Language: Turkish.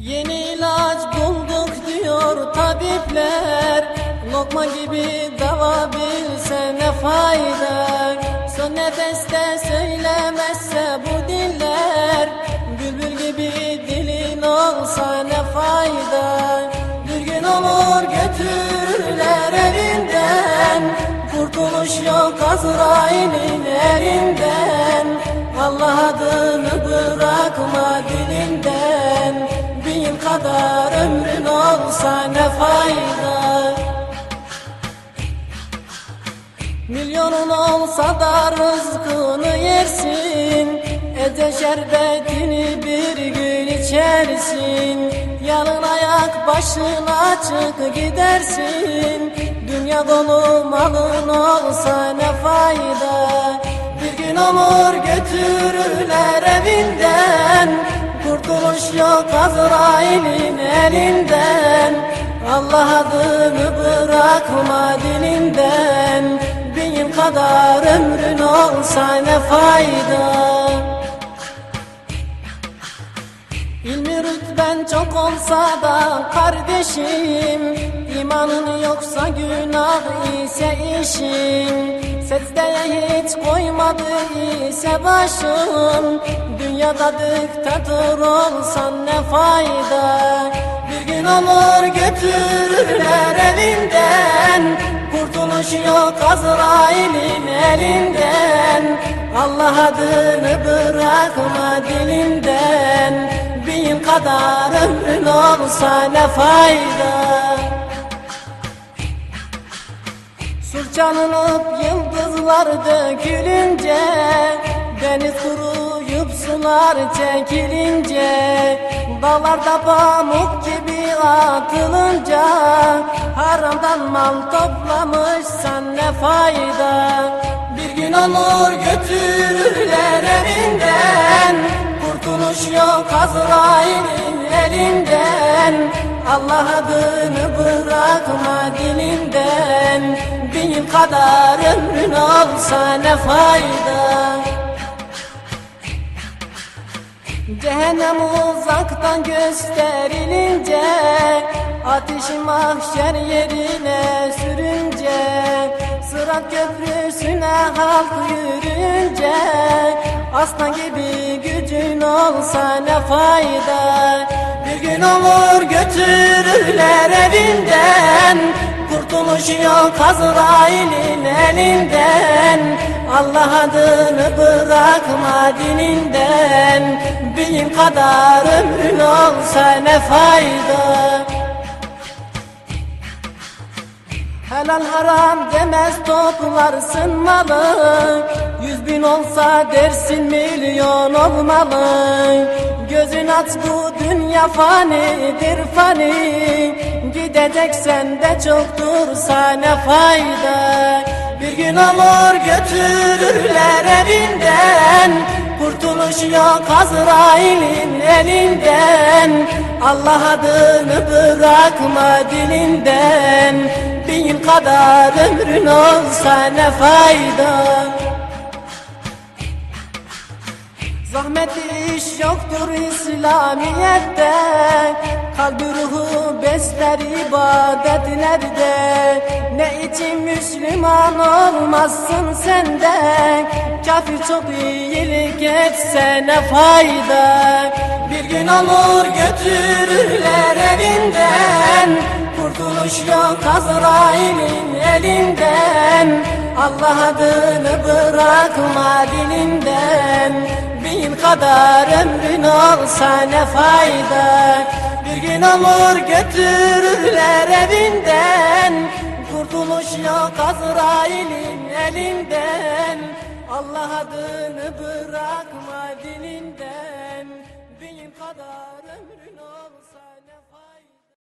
Yeni ilaç bulduk diyor tabipler. Lokma gibi dava bilse ne fayda? Son nefeste söylemezse bu diller. Bülbül gibi dilin olsa ne fayda? Bir gün olur götürürler elinden. Kurtuluş yok Azrail'in elinden. Allah adını bırakma dilinden kadar ömrün olsa ne fayda? Milyonun olsa da rızkını yersin. Ece şerbetini bir gün içersin. Yalın ayak başın açık gidersin. Dünya dolu malın olsa ne fayda? Bir gün olur götürürler evinden Kurtuluş yok Azrail'in elinden. Allah adını bırakma dilinden. Bin kadar ömrün olsa ne fayda? İlmi rütben çok olsa da kardeşim imanın yoksa günah ise işin Secdeye hiç koymadı ise başın. Dünyada diktatör olsan ne fayda? Bir gün olur götürürler evinden Kurtuluş yok Azrail'in elinden. Allah adını bırakma dilinden. Bin kadar ömrün olsa ne fayda çalınıp yıldızlar dökülünce Deniz kuruyup sular çekilince Dağlarda pamuk gibi atılınca Haramdan mal toplamışsan ne fayda? Bir gün olur götürürler evinden Kurtuluş yok Azrail'in elinden. Allah adını bırakma dilinden Bin kadar ömrün olsa ne fayda? Cehennem uzaktan gösterilince Ateşi mahşer yerine sürünce Sırat köprüsüne halk yürünce Aslan gibi gücün olsa ne fayda? Bir gün olur götürürler evinden Kurtuluş yok elinden. Allah adını bırakma dininden. Bin kadar ömrün olsa ne fayda? Helal haram demez toplarsın malı. Yüz bin olsa dersin milyon olmalı. Gözün aç bu dünya fanidir fani Gideceksen de çoktursa ne fayda. Bir gün olur götürürler evinden Kurtuluş yok Azrail'in elinden. Allah adını bırakma dilinden Bin kadar ömrün olsa ne fayda Zahmetli iş yoktur İslamiyet'te. Kalbi ruhu besler ibadetlerde Ne için Müslüman olmazsın sen de Kafir çok iyilik etse ne fayda? Bir gün olur götürürler evinden. Kurtuluş yok Azrail'in elinden. Allah adını bırakma dilinden Bin kadar ömrün olsa ne fayda? Bir gün olur götürürler evinden. Kurtuluş yok Azrail'in elinden. Allah adını bırakma dilinden Bin kadar ömrün olsa